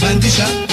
Pandilla,